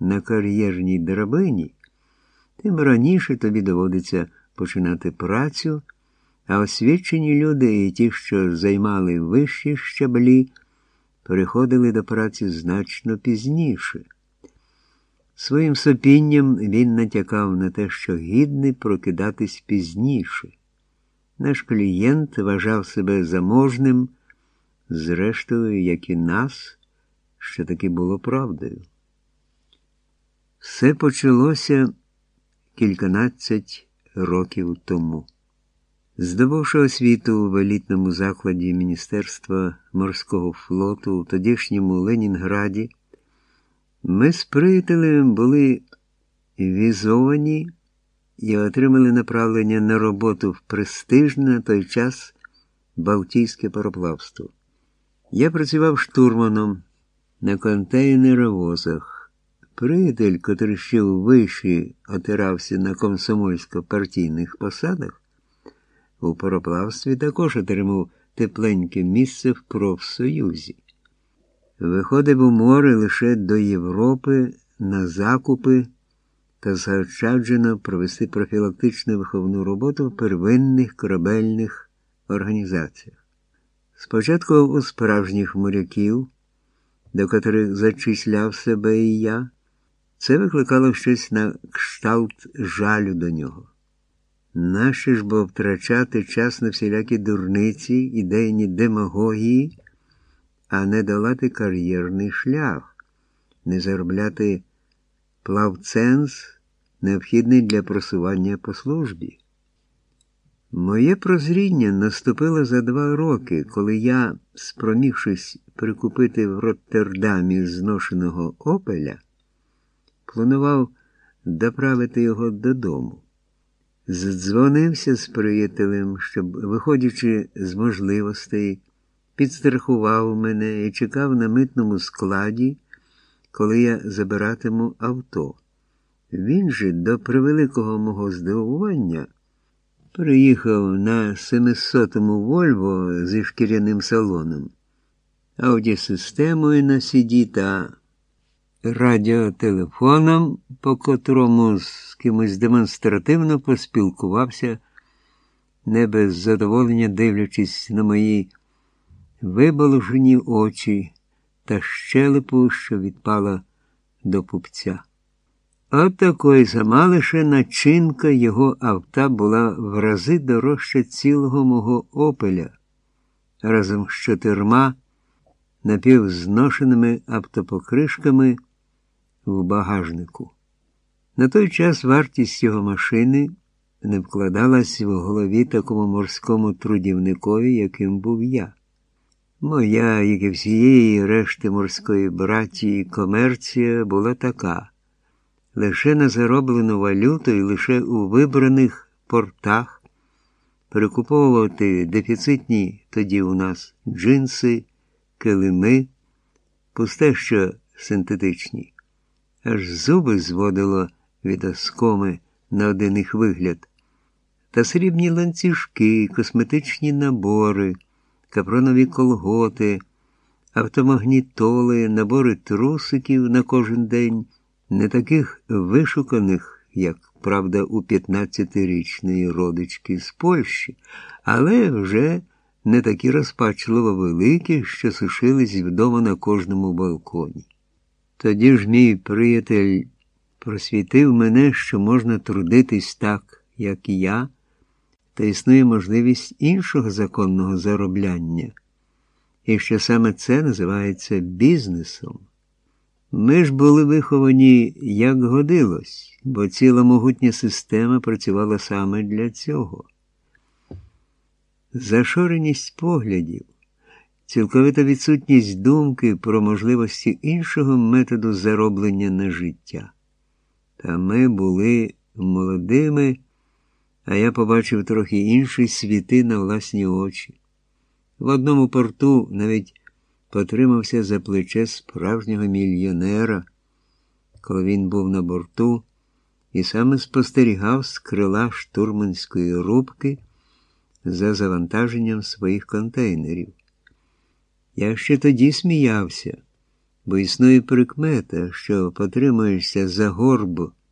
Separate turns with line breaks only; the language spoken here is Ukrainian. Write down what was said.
на кар'єрній драбині, тим раніше тобі доводиться починати працю, а освічені люди і ті, що займали вищі щаблі, переходили до праці значно пізніше. Своїм сопінням він натякав на те, що гідний прокидатись пізніше. Наш клієнт вважав себе заможним, зрештою, як і нас, що таки було правдою. Все почалося кільканадцять років тому. Здобувши освіту в елітному закладі Міністерства морського флоту у тодішньому Ленінграді, ми з приятелем були візовані і отримали направлення на роботу в престижне на той час Балтійське пароплавство. Я працював штурманом на контейнеровозах. Приятель, котрий ще виші отирався на комсомольсько-партійних посадах, у пароплавстві також отримав тепленьке місце в профсоюзі. Виходив у море лише до Європи на закупи та заощаджено провести профілактичну виховну роботу в первинних корабельних організаціях. Спочатку у справжніх моряків, до котрих зачисляв себе і я, це викликало щось на кшталт жалю до нього. Наші ж бо втрачати час на всілякі дурниці, ідейні демагогії, а не долати кар'єрний шлях, не заробляти плавценз, необхідний для просування по службі. Моє прозріння наступило за два роки, коли я, спромігшись прикупити в Роттердамі зношеного опеля, планував доправити його додому. Здзвонився з приятелем, щоб, виходячи з можливостей, підстрахував мене і чекав на митному складі, коли я забиратиму авто. Він же, до превеликого мого здивування, приїхав на 700-му Вольво зі шкіряним салоном, аудіосистемою на CD та радіотелефоном, по котрому з кимось демонстративно поспілкувався, не без задоволення дивлячись на мої виболожені очі та щелепу, що відпала до пупця. От такої сама лише начинка його авто була в рази дорожча цілого мого опеля, разом з чотирма напівзношеними автопокришками в багажнику. На той час вартість його машини не вкладалась в голові такому морському трудівникові, яким був я. Моя, як і всієї решти морської братії, комерція була така. Лише на зароблену валюту і лише у вибраних портах перекуповувати дефіцитні тоді у нас джинси, килими, пусте що синтетичні. Аж зуби зводило від оскоми на один їх вигляд, та срібні ланцюжки, косметичні набори капронові колготи, автомагнітоли, набори трусиків на кожен день, не таких вишуканих, як правда, у 15-річної родички з Польщі, але вже не такі розпачливо великі, що сушились вдома на кожному балконі. Тоді ж мій приятель просвітив мене, що можна трудитись так, як я та існує можливість іншого законного заробляння, і що саме це називається бізнесом. Ми ж були виховані як годилось, бо ціла могутня система працювала саме для цього. Зашореність поглядів, цілковита відсутність думки про можливості іншого методу зароблення на життя. Та ми були молодими а я побачив трохи інші світи на власні очі. В одному порту навіть потримався за плече справжнього мільйонера, коли він був на борту і саме спостерігав з крила штурманської рубки за завантаженням своїх контейнерів. Я ще тоді сміявся, бо існує прикмета, що потримаєшся за горб